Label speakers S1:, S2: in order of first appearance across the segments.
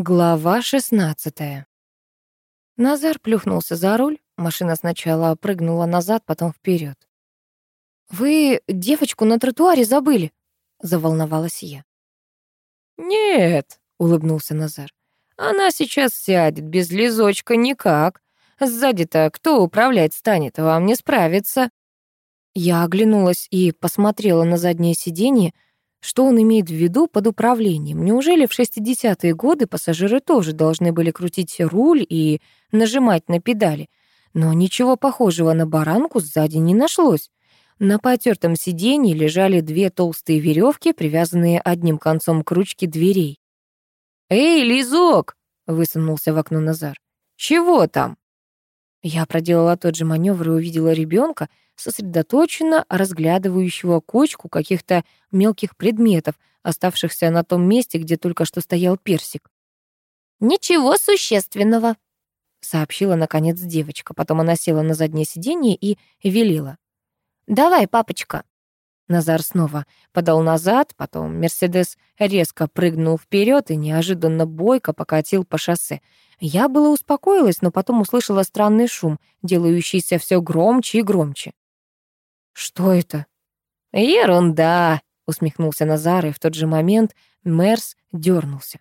S1: Глава 16 Назар плюхнулся за руль. Машина сначала прыгнула назад, потом вперед. «Вы девочку на тротуаре забыли?» — заволновалась я.
S2: «Нет», — улыбнулся Назар. «Она сейчас сядет, без лизочка никак. Сзади-то кто управлять станет, вам не справиться».
S1: Я оглянулась и посмотрела на заднее сиденье, что он имеет в виду под управлением? Неужели в 60-е годы пассажиры тоже должны были крутить руль и нажимать на педали? Но ничего похожего на баранку сзади не нашлось. На потертом сиденье лежали две толстые веревки, привязанные одним концом к ручке дверей.
S2: «Эй, Лизок!» — высунулся в окно Назар. «Чего там?»
S1: Я проделала тот же маневр и увидела ребенка, сосредоточенно разглядывающего кочку каких-то мелких предметов, оставшихся на том месте, где только что стоял персик.
S3: «Ничего существенного», —
S1: сообщила, наконец, девочка. Потом она села на заднее сиденье и велела.
S3: «Давай, папочка».
S1: Назар снова подал назад, потом Мерседес резко прыгнул вперед и неожиданно бойко покатил по шоссе. Я было успокоилась, но потом услышала странный шум, делающийся все громче и громче.
S2: «Что это?»
S1: «Ерунда!» — усмехнулся Назар, и в тот же момент Мерс дернулся.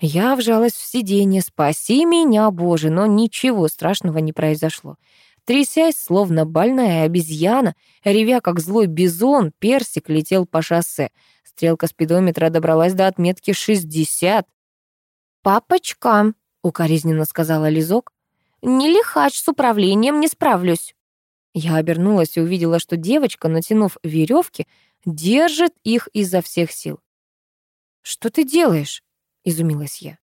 S1: Я вжалась в сиденье. «Спаси меня, Боже!» Но ничего страшного не произошло. Трясясь, словно больная обезьяна, ревя как злой бизон, персик летел по шоссе. Стрелка спидометра добралась до отметки 60.
S3: «Папочка!» — укоризненно сказала Лизок. «Не лихач с управлением не справлюсь».
S1: Я обернулась и увидела, что девочка, натянув веревки, держит их изо всех сил. «Что ты делаешь?» — изумилась я.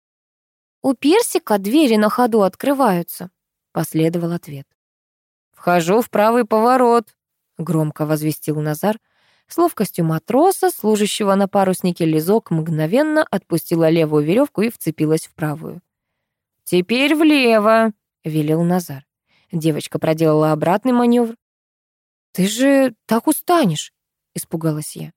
S3: «У персика двери на ходу открываются», —
S1: последовал ответ.
S2: «Вхожу в правый поворот», — громко возвестил Назар.
S1: С ловкостью матроса, служащего на паруснике, Лизок мгновенно отпустила левую веревку и вцепилась в правую.
S2: «Теперь влево», — велел Назар.
S1: Девочка проделала обратный маневр. «Ты же так устанешь», — испугалась я.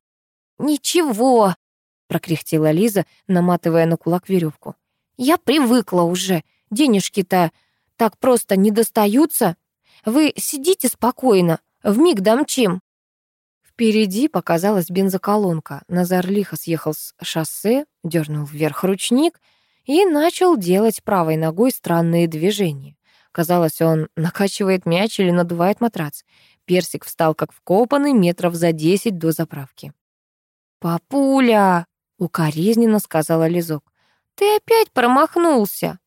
S3: «Ничего», — прокряхтела Лиза, наматывая на кулак веревку. «Я привыкла уже. Денежки-то так просто не достаются. Вы сидите спокойно, вмиг домчим».
S1: Впереди показалась бензоколонка. Назар лихо съехал с шоссе, дернул вверх ручник и начал делать правой ногой странные движения. Казалось, он накачивает мяч или надувает матрац. Персик встал как вкопанный метров за десять до заправки.
S3: «Папуля!» — укоризненно сказала Лизок. «Ты опять промахнулся!»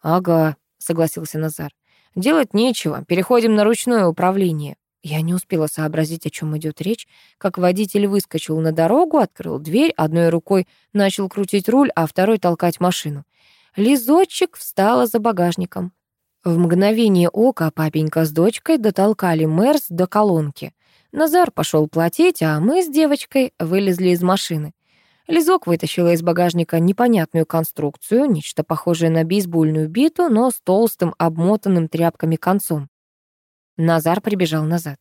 S1: «Ага», — согласился Назар. «Делать нечего, переходим на ручное управление». Я не успела сообразить, о чем идет речь, как водитель выскочил на дорогу, открыл дверь, одной рукой начал крутить руль, а второй толкать машину. Лизочек встала за багажником. В мгновение ока папенька с дочкой дотолкали Мерс до колонки. Назар пошел платить, а мы с девочкой вылезли из машины. Лизок вытащила из багажника непонятную конструкцию, нечто похожее на бейсбольную биту, но с толстым, обмотанным тряпками концом. Назар прибежал назад.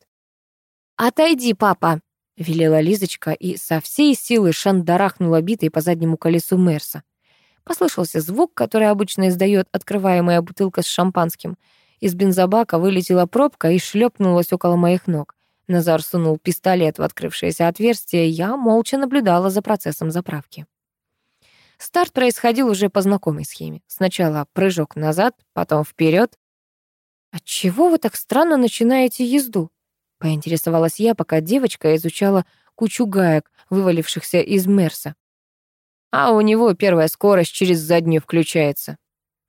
S3: «Отойди, папа!»
S1: — велела Лизочка и со всей силы шандарахнула битой по заднему колесу Мерса. Послышался звук, который обычно издает открываемая бутылка с шампанским. Из бензобака вылетела пробка и шлепнулась около моих ног. Назар сунул пистолет в открывшееся отверстие, я молча наблюдала за процессом заправки. Старт происходил уже по знакомой схеме. Сначала прыжок назад, потом вперед. «Отчего вы так странно начинаете езду?» — поинтересовалась я, пока девочка изучала кучу гаек, вывалившихся из Мерса. А у него первая скорость через заднюю включается.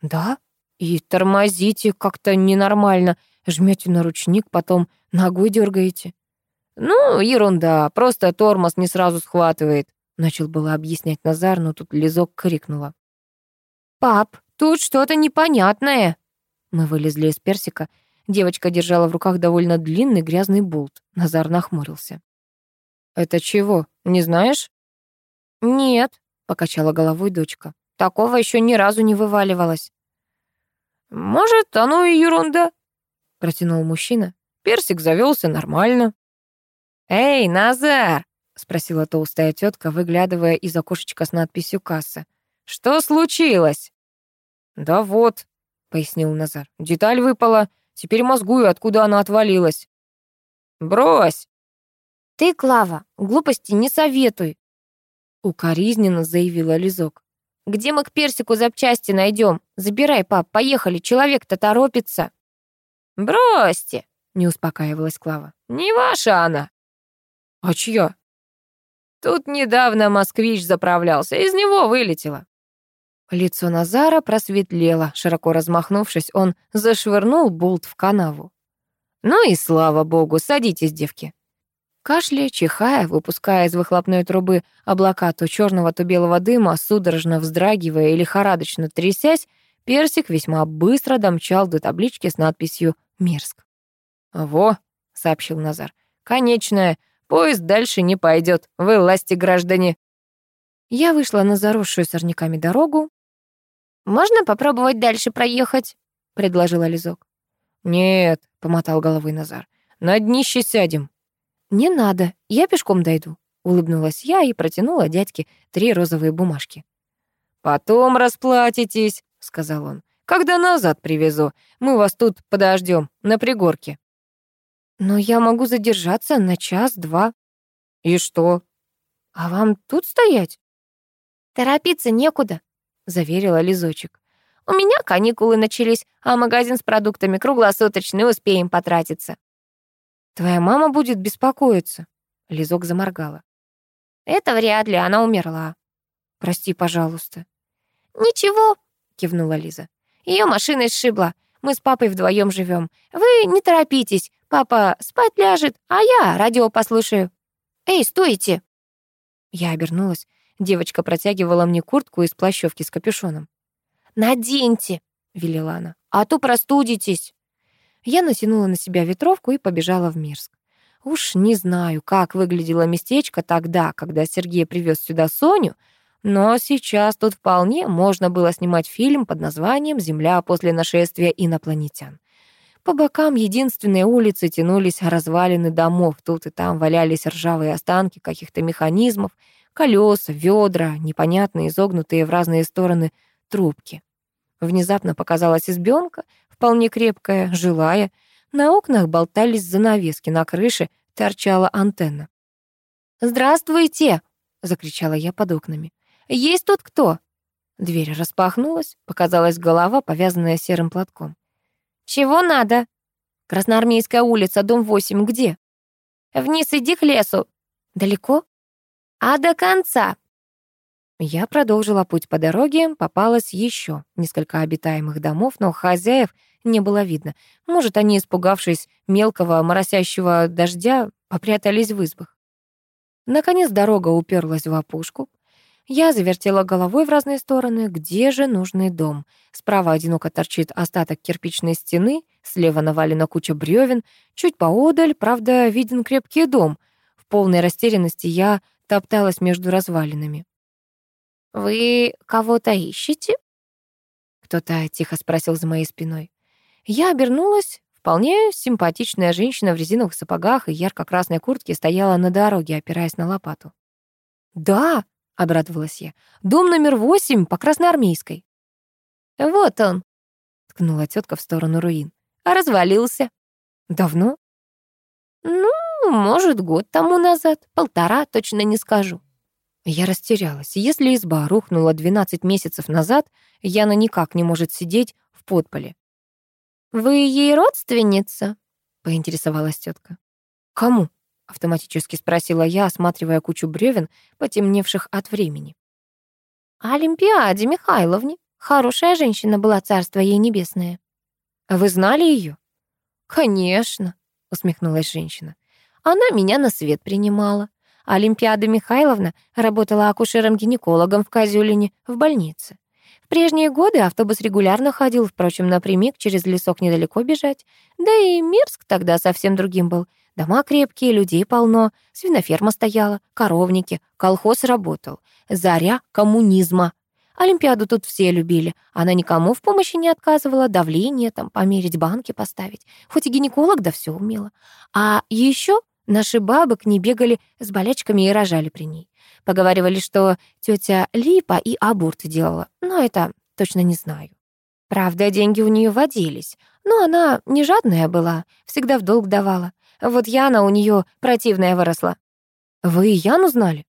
S1: Да? И тормозите как-то ненормально. Жмете на ручник, потом ногой дергаете. Ну, ерунда, просто тормоз не сразу схватывает. Начал было объяснять Назар, но тут Лизок крикнула.
S3: «Пап, тут что-то непонятное!»
S1: Мы вылезли из персика. Девочка держала в руках довольно длинный грязный болт. Назар нахмурился. «Это чего, не знаешь?»
S3: «Нет»,
S1: покачала головой дочка. Такого еще ни разу не вываливалось.
S2: Может, оно и ерунда, протянул
S1: мужчина. Персик завелся нормально.
S2: Эй, Назар,
S1: спросила толстая тетка, выглядывая из окошечка с надписью «Касса».
S2: Что случилось?» «Да вот», — пояснил Назар, — «деталь выпала. Теперь мозгую, откуда она отвалилась». «Брось!»
S3: «Ты, Клава, глупости не советуй», — укоризненно заявила Лизок. «Где мы к персику запчасти найдем? Забирай, пап, поехали, человек-то торопится».
S2: «Бросьте!» — не успокаивалась Клава. «Не ваша она».
S1: «А чья?»
S2: «Тут недавно москвич заправлялся, из него вылетело».
S1: Лицо Назара просветлело. Широко размахнувшись, он зашвырнул болт в канаву. «Ну и слава богу, садитесь, девки». Кашляя, чихая, выпуская из выхлопной трубы облака то черного, то белого дыма, судорожно вздрагивая и лихорадочно трясясь, Персик весьма быстро домчал до таблички с надписью «Мерск».
S2: «Во», — сообщил Назар, — «конечная. Поезд дальше не пойдет. Вы власти, граждане».
S1: Я вышла на заросшую сорняками дорогу.
S3: «Можно попробовать дальше проехать?» — предложила Лизок.
S2: «Нет», — помотал головой Назар, — «на днище сядем».
S1: «Не надо, я пешком дойду», — улыбнулась я и протянула дядьке три розовые бумажки.
S2: «Потом расплатитесь», — сказал он. «Когда назад привезу, мы вас тут подождем на пригорке».
S1: «Но я могу задержаться на час-два».
S2: «И что?»
S1: «А вам тут стоять?»
S3: «Торопиться некуда», — заверила Лизочек. «У меня каникулы начались, а магазин с продуктами круглосуточный, успеем потратиться».
S1: «Твоя мама будет беспокоиться», — Лизок заморгала.
S3: «Это вряд ли, она умерла».
S1: «Прости, пожалуйста».
S3: «Ничего», — кивнула Лиза. Ее машина сшибла. Мы с папой вдвоем живем. Вы не торопитесь. Папа спать ляжет, а я радио послушаю. Эй, стойте!»
S1: Я обернулась. Девочка протягивала мне куртку из плащевки с капюшоном.
S3: «Наденьте», — велела она, — «а то простудитесь».
S1: Я натянула на себя ветровку и побежала в Мирск. Уж не знаю, как выглядело местечко тогда, когда Сергей привез сюда Соню, но сейчас тут вполне можно было снимать фильм под названием «Земля после нашествия инопланетян». По бокам единственной улицы тянулись развалины домов, тут и там валялись ржавые останки каких-то механизмов, колеса, ведра, непонятные изогнутые в разные стороны трубки. Внезапно показалась избенка, вполне крепкая, жилая. На окнах болтались занавески, на крыше торчала антенна.
S3: «Здравствуйте!» — закричала я под окнами. «Есть тут кто?»
S1: Дверь распахнулась, показалась голова, повязанная серым платком.
S3: «Чего надо?» «Красноармейская улица, дом 8, где?» «Вниз иди к лесу».
S1: «Далеко?»
S3: «А до конца.
S1: Я продолжила путь по дороге, попалось еще несколько обитаемых домов, но хозяев не было видно. Может, они, испугавшись мелкого моросящего дождя, попрятались в избах. Наконец дорога уперлась в опушку. Я завертела головой в разные стороны. Где же нужный дом? Справа одиноко торчит остаток кирпичной стены, слева навалена куча бревен, чуть поодаль, правда, виден крепкий дом. В полной растерянности я топталась между развалинами.
S3: «Вы кого-то ищете?»
S1: Кто-то тихо спросил за моей спиной. Я обернулась. Вполне симпатичная женщина в резиновых сапогах и ярко-красной куртке стояла на дороге, опираясь на лопату. «Да», — обрадовалась я, — «дом номер восемь по Красноармейской».
S3: «Вот он», —
S1: ткнула тетка в сторону руин.
S3: «А развалился».
S1: «Давно?»
S3: «Ну, может, год тому назад, полтора, точно не скажу».
S1: Я растерялась. Если изба рухнула 12 месяцев назад, Яна никак не может сидеть в подполе.
S3: «Вы ей родственница?»
S1: — поинтересовалась тетка. «Кому?» — автоматически спросила я, осматривая кучу бревен, потемневших от времени.
S3: «Олимпиаде Михайловне. Хорошая женщина была, царство ей небесное».
S1: «Вы знали ее?»
S3: «Конечно», — усмехнулась женщина.
S1: «Она меня на свет принимала. Олимпиада Михайловна работала акушером-гинекологом в Козюлине в больнице. В прежние годы автобус регулярно ходил, впрочем, напрямик через лесок недалеко бежать. Да и Мирск тогда совсем другим был. Дома крепкие, людей полно, свиноферма стояла, коровники, колхоз работал. Заря коммунизма. Олимпиаду тут все любили. Она никому в помощи не отказывала, давление там померить, банки поставить. Хоть и гинеколог, да все умела. А еще Наши бабы к ней бегали с болячками и рожали при ней.
S3: Поговаривали, что тетя Липа и аборт делала, но это точно не знаю. Правда, деньги у нее водились, но она не жадная была, всегда в долг давала. Вот Яна у нее противная выросла. Вы Яну знали?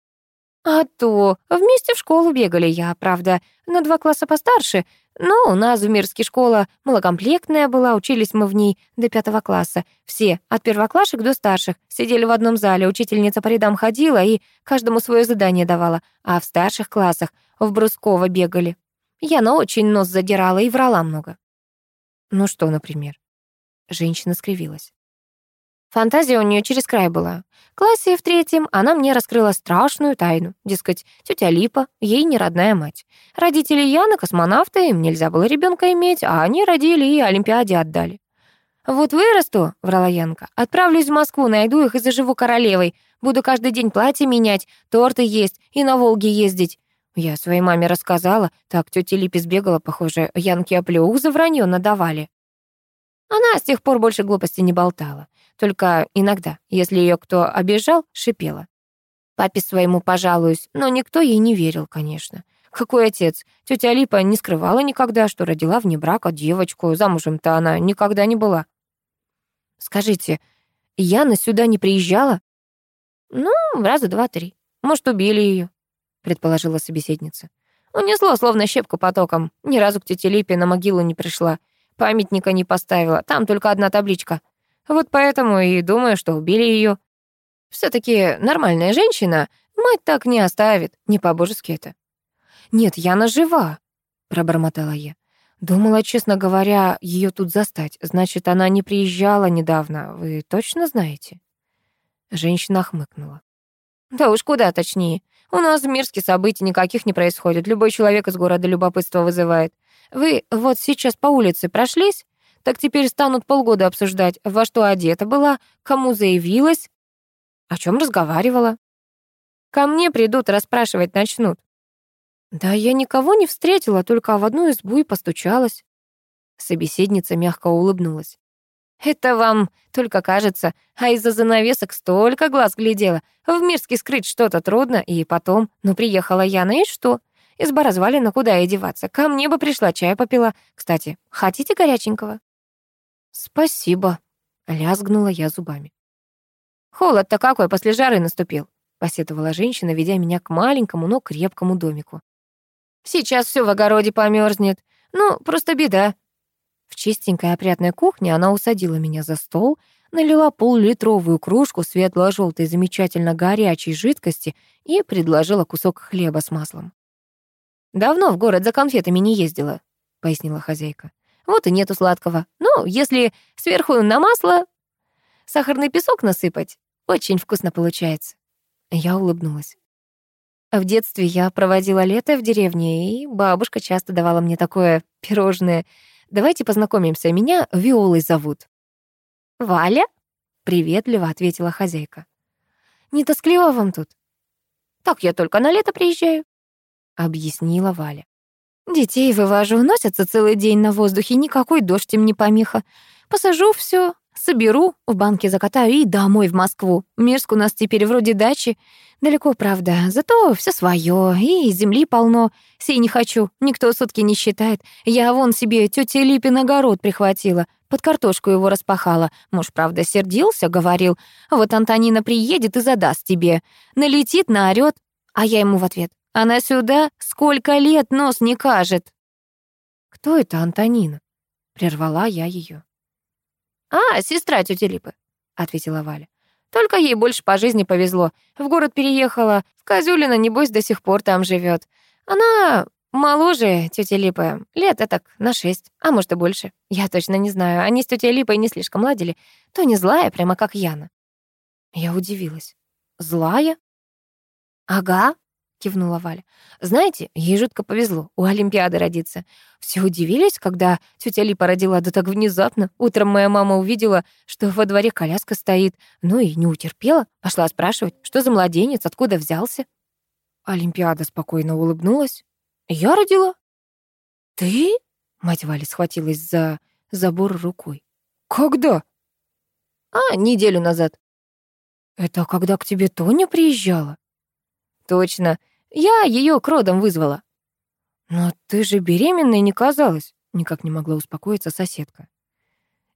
S3: А то, вместе в школу бегали я, правда, на два класса постарше, но у нас в Мирске школа малокомплектная была, учились мы в ней до пятого класса. Все, от первоклашек до старших, сидели в одном зале, учительница по рядам ходила и каждому свое задание давала, а в старших классах в Брусково бегали. Яна очень нос задирала и врала много.
S1: Ну что, например? Женщина скривилась.
S3: Фантазия у нее через край была. В классе в третьем она мне раскрыла страшную тайну. Дескать, тетя Липа, ей не родная мать. Родители Яны космонавты, им нельзя было ребенка иметь, а они родили и Олимпиаде отдали. «Вот вырасту», — врала Янка, — «отправлюсь в Москву, найду их и заживу королевой. Буду каждый день платье менять, торты есть и на Волге ездить». Я своей маме рассказала, так тетя Липе сбегала, похоже, Янке оплеух за вранье надавали. Она с тех пор больше глупости не болтала. Только иногда, если ее кто обижал, шипела. Папе своему пожалуюсь, но никто ей не верил, конечно. Какой отец? Тетя Липа не скрывала никогда, что родила вне брака девочку. Замужем-то она никогда не была. Скажите, Яна сюда не приезжала? Ну, раза два-три. Может, убили ее, предположила собеседница. Унесло, словно щепку потоком. Ни разу к тете Липе на могилу не пришла. Памятника не поставила. Там только одна табличка. Вот поэтому и думаю, что убили ее. все таки нормальная женщина мать так не оставит, не по-божески это. «Нет, Яна жива», — пробормотала я. Думала, честно говоря, ее тут застать. Значит, она не приезжала недавно. Вы точно знаете? Женщина хмыкнула. Да уж куда точнее. У нас в Мирске событий никаких не происходит. Любой человек из города любопытство вызывает. Вы вот сейчас по улице прошлись? Так теперь станут полгода обсуждать, во что одета была, кому заявилась, о чем разговаривала. Ко мне придут, расспрашивать начнут. Да я никого не встретила, только в одну избу и постучалась. Собеседница мягко улыбнулась. Это вам только кажется, а из-за занавесок столько глаз глядела. В Мирске скрыть что-то трудно, и потом, ну, приехала Яна, и что? Изба развалина, куда и деваться. Ко мне бы пришла, чай попила. Кстати, хотите горяченького? «Спасибо», — лязгнула я зубами. «Холод-то какой после жары наступил», — посетовала женщина, ведя меня к маленькому, но крепкому домику. «Сейчас все в огороде померзнет. Ну, просто беда». В чистенькой опрятной кухне она усадила меня за стол, налила поллитровую кружку светло-желтой замечательно горячей жидкости и предложила кусок хлеба с маслом. «Давно в город за конфетами не ездила», — пояснила хозяйка. Вот и нету сладкого. Ну, если сверху на масло сахарный песок насыпать, очень вкусно получается. Я улыбнулась. В детстве я проводила лето в деревне, и бабушка часто давала мне такое пирожное. Давайте познакомимся, меня Виолой зовут. «Валя?» — приветливо ответила хозяйка. «Не тоскливо вам тут?» «Так я только на лето приезжаю», — объяснила Валя. Детей вывожу, носятся целый день на воздухе, никакой дождь им не помеха. Посажу все, соберу, в банке закатаю и домой в Москву. Мирск у нас теперь вроде дачи. Далеко, правда, зато все свое, и земли полно. Сей не хочу, никто сутки не считает. Я вон себе тетя Липин огород прихватила, под картошку его распахала. Муж, правда, сердился, говорил, вот Антонина приедет и задаст тебе. Налетит, наорёт, а я ему в ответ. Она сюда сколько лет нос не кажет. Кто это Антонина? Прервала я ее. А, сестра тети Липы, ответила Валя. Только ей больше по жизни повезло. В город переехала, в Козюлино, небось, до сих пор там живет. Она моложе тети Липы, лет так на шесть, а может и больше. Я точно не знаю, они с тетей Липой не слишком ладили. То не злая, прямо как Яна. Я удивилась. Злая? Ага, кивнула Валя. Знаете, ей жутко повезло у Олимпиады родиться. Все удивились, когда тетя Липа родила, да так внезапно. Утром моя мама увидела, что во дворе коляска стоит, ну и не утерпела, пошла спрашивать, что за младенец, откуда взялся. Олимпиада спокойно улыбнулась. Я родила. Ты? Мать Вали схватилась за забор рукой. Когда? А, неделю назад. Это когда к тебе Тоня приезжала?
S2: точно. Я ее к родам вызвала».
S1: «Но ты же беременной не казалась», — никак не могла успокоиться соседка.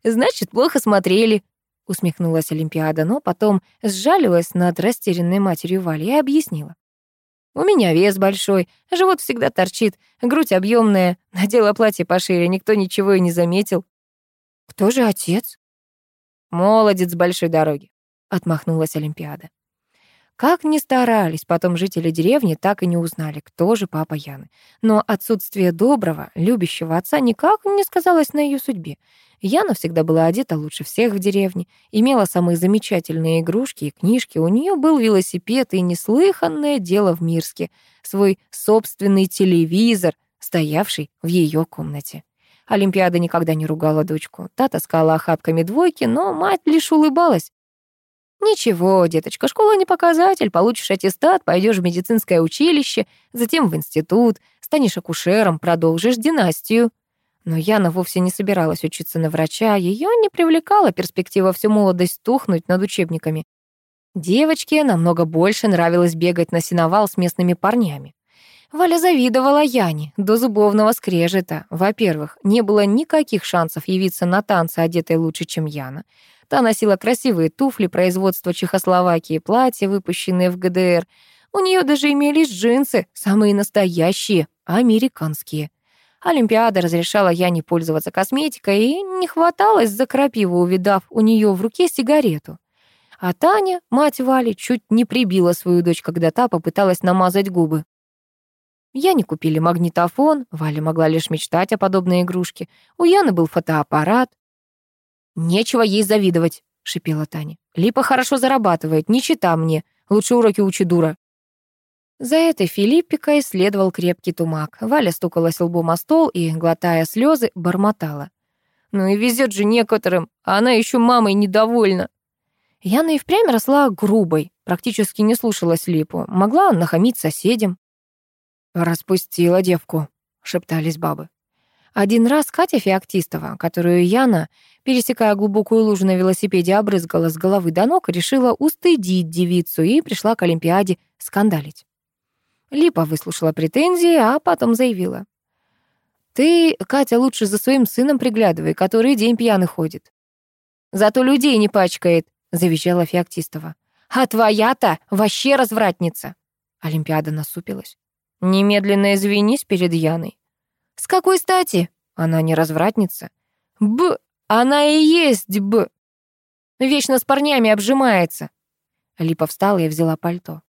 S2: «Значит, плохо смотрели», — усмехнулась Олимпиада, но потом сжалилась над растерянной матерью Вали и объяснила. «У меня вес большой, живот всегда торчит, грудь объемная, надела платье пошире, никто ничего и не заметил».
S1: «Кто же отец?»
S2: «Молодец большой дороги», — отмахнулась Олимпиада. Как ни старались, потом жители деревни так и не узнали, кто же папа Яны. Но отсутствие доброго, любящего отца никак не сказалось на ее судьбе. Яна всегда была одета лучше всех в деревне, имела самые замечательные игрушки и книжки, у нее был велосипед и неслыханное дело в Мирске, свой собственный телевизор, стоявший в ее комнате. Олимпиада никогда не ругала дочку. Та таскала охапками двойки, но мать лишь улыбалась. «Ничего, деточка, школа не показатель, получишь аттестат, пойдешь в медицинское училище, затем в институт, станешь акушером, продолжишь династию». Но Яна вовсе не собиралась учиться на врача, ее не привлекала перспектива всю молодость тухнуть над учебниками. Девочке намного больше нравилось бегать на сеновал с местными парнями. Валя завидовала Яне до зубовного скрежета. Во-первых, не было никаких шансов явиться на танцы, одетой лучше, чем Яна. Та носила красивые туфли производства Чехословакии, платья, выпущенные в ГДР. У нее даже имелись джинсы, самые настоящие, американские. Олимпиада разрешала Яне пользоваться косметикой и не хваталось за крапиву, увидав у нее в руке сигарету. А Таня, мать Вали, чуть не прибила свою дочь, когда та попыталась намазать губы. Яне купили магнитофон, Валя могла лишь мечтать о подобной игрушке. У Яны был фотоаппарат, «Нечего ей завидовать», — шипела Таня. «Липа хорошо зарабатывает, не чита мне. Лучше уроки учи, дура». За этой Филиппикой следовал крепкий тумак. Валя стукалась лбом о стол и, глотая слезы, бормотала. «Ну и везет же некоторым, а она еще мамой недовольна». Яна и впрямь росла грубой, практически не слушалась Липу, могла нахамить соседям. «Распустила девку», — шептались бабы. Один раз Катя Феоктистова, которую Яна, пересекая глубокую лужу на велосипеде, обрызгала с головы до ног, решила устыдить девицу и пришла к Олимпиаде скандалить. Липа выслушала претензии, а потом заявила. «Ты, Катя, лучше за своим сыном приглядывай, который день пьяный ходит». «Зато людей не пачкает», — завизжала Феоктистова. «А твоя-то вообще развратница!» Олимпиада насупилась. «Немедленно извинись перед Яной». С какой стати? Она не развратница. Б, она и есть Б. Вечно с парнями обжимается. Липа встала и взяла пальто.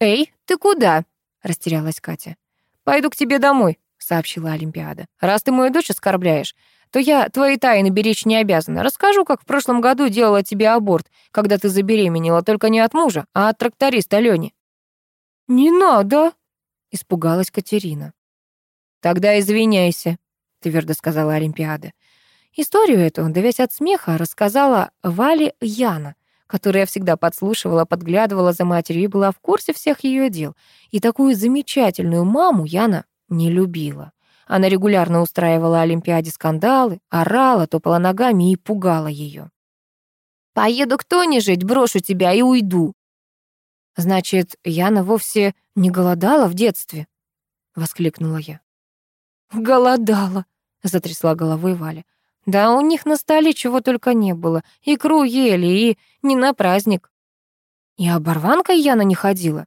S2: «Эй, ты куда?» — растерялась Катя. «Пойду к тебе домой», — сообщила Олимпиада. «Раз ты мою дочь оскорбляешь, то я твои тайны беречь не обязана. Расскажу, как в прошлом году делала тебе аборт, когда ты забеременела, только не от мужа, а от тракториста Лёни». «Не надо», — испугалась Катерина. «Тогда извиняйся», — твердо сказала Олимпиада. Историю эту, давясь от смеха, рассказала Вале Яна, которая всегда подслушивала, подглядывала за матерью и была в курсе всех ее дел. И такую замечательную маму Яна не любила. Она регулярно устраивала Олимпиаде скандалы, орала, топала ногами и пугала ее. «Поеду к Тоне жить, брошу тебя и уйду». «Значит, Яна вовсе не голодала в детстве?» — воскликнула я. «Голодала», — затрясла головой Валя. «Да у них на столе чего только не было. Икру ели, и не на праздник». «И оборванкой Яна не ходила?»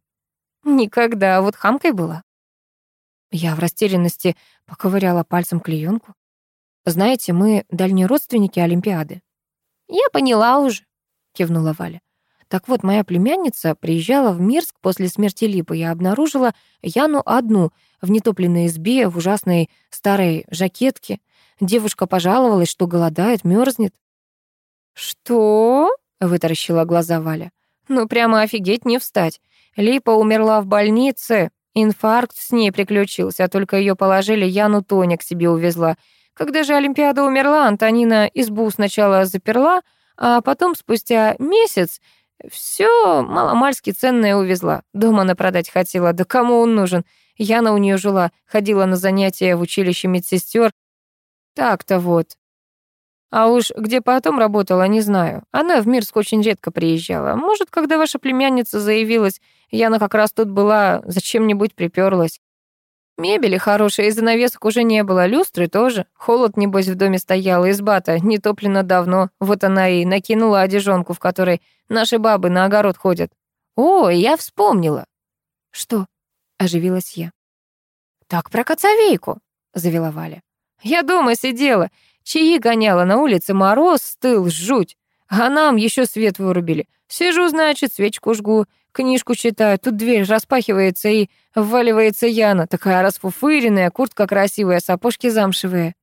S2: «Никогда, а вот хамкой была». Я в растерянности поковыряла пальцем клеенку. «Знаете, мы дальние родственники Олимпиады». «Я поняла уже», — кивнула Валя. Так вот, моя племянница приезжала в Мирск после смерти Липы и обнаружила Яну одну в нетопленной избе, в ужасной старой жакетке. Девушка пожаловалась, что голодает, мерзнет. «Что?» — вытаращила глаза Валя. «Ну, прямо офигеть не встать. Липа умерла в больнице, инфаркт с ней приключился, а только ее положили, Яну Тоня к себе увезла. Когда же Олимпиада умерла, Антонина избу сначала заперла, а потом, спустя месяц, все маломальски ценное увезла. Дома она продать хотела. Да кому он нужен? Яна у нее жила, ходила на занятия в училище медсестер. Так-то вот. А уж где потом работала, не знаю. Она в Мирск очень редко приезжала. Может, когда ваша племянница заявилась, Яна как раз тут была, зачем-нибудь приперлась. Мебели хорошей, и занавесок уже не было, люстры тоже. Холод, небось, в доме стоял, изба-то не топлена давно. Вот она и накинула одежонку, в которой наши бабы на огород ходят. О, я вспомнила.
S1: Что? Оживилась я.
S2: Так про коцовейку, завела Валя. Я дома сидела, чаи гоняла на улице, мороз стыл, жуть. А нам еще свет вырубили. Сижу, значит, свечку жгу, книжку читаю. Тут дверь распахивается и вваливается Яна. Такая расфуфыренная, куртка красивая, сапожки замшевые.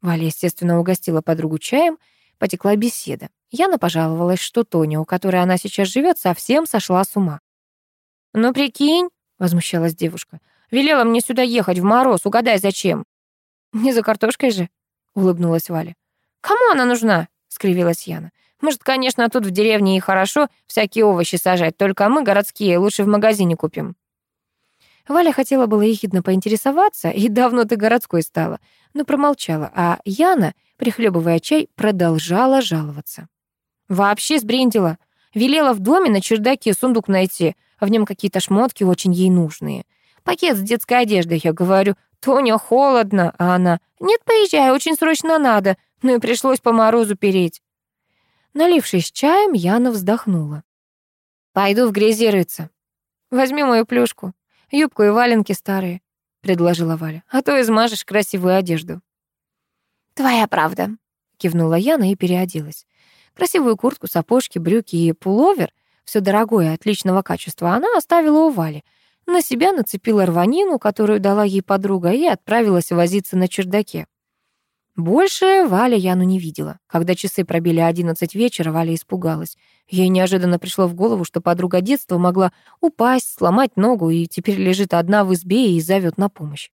S1: Валя, естественно, угостила подругу чаем, потекла беседа. Яна пожаловалась, что Тоня, у которой она сейчас живет, совсем сошла с ума.
S2: «Ну, прикинь», — возмущалась девушка, «велела мне сюда ехать в мороз, угадай, зачем?» «Не за картошкой же», — улыбнулась Валя. «Кому она нужна?» — скривилась Яна. Может, конечно, тут в деревне и хорошо всякие овощи сажать, только мы, городские, лучше в магазине купим».
S1: Валя хотела было ехидно поинтересоваться, и давно ты городской стала, но промолчала, а Яна, прихлебывая чай, продолжала жаловаться.
S2: «Вообще сбрендила. Велела в доме на чердаке сундук найти, а в нем какие-то шмотки очень ей нужные. Пакет с детской одеждой, я говорю, Тоня, холодно, а она, нет, поезжай, очень срочно надо, ну и пришлось по морозу переть.
S1: Налившись чаем, Яна вздохнула.
S2: «Пойду в грязи рыться. Возьми мою плюшку, юбку и валенки старые», — предложила Валя. «А то измажешь красивую одежду».
S1: «Твоя правда», — кивнула Яна и переоделась. Красивую куртку, сапожки, брюки и пуловер, все дорогое, отличного качества, она оставила у Вали. На себя нацепила рванину, которую дала ей подруга, и отправилась возиться на чердаке. Больше Валя Яну не видела. Когда часы пробили одиннадцать вечера, Валя испугалась. Ей неожиданно пришло в голову, что подруга детства могла упасть, сломать ногу и теперь лежит одна в избе и зовет на помощь.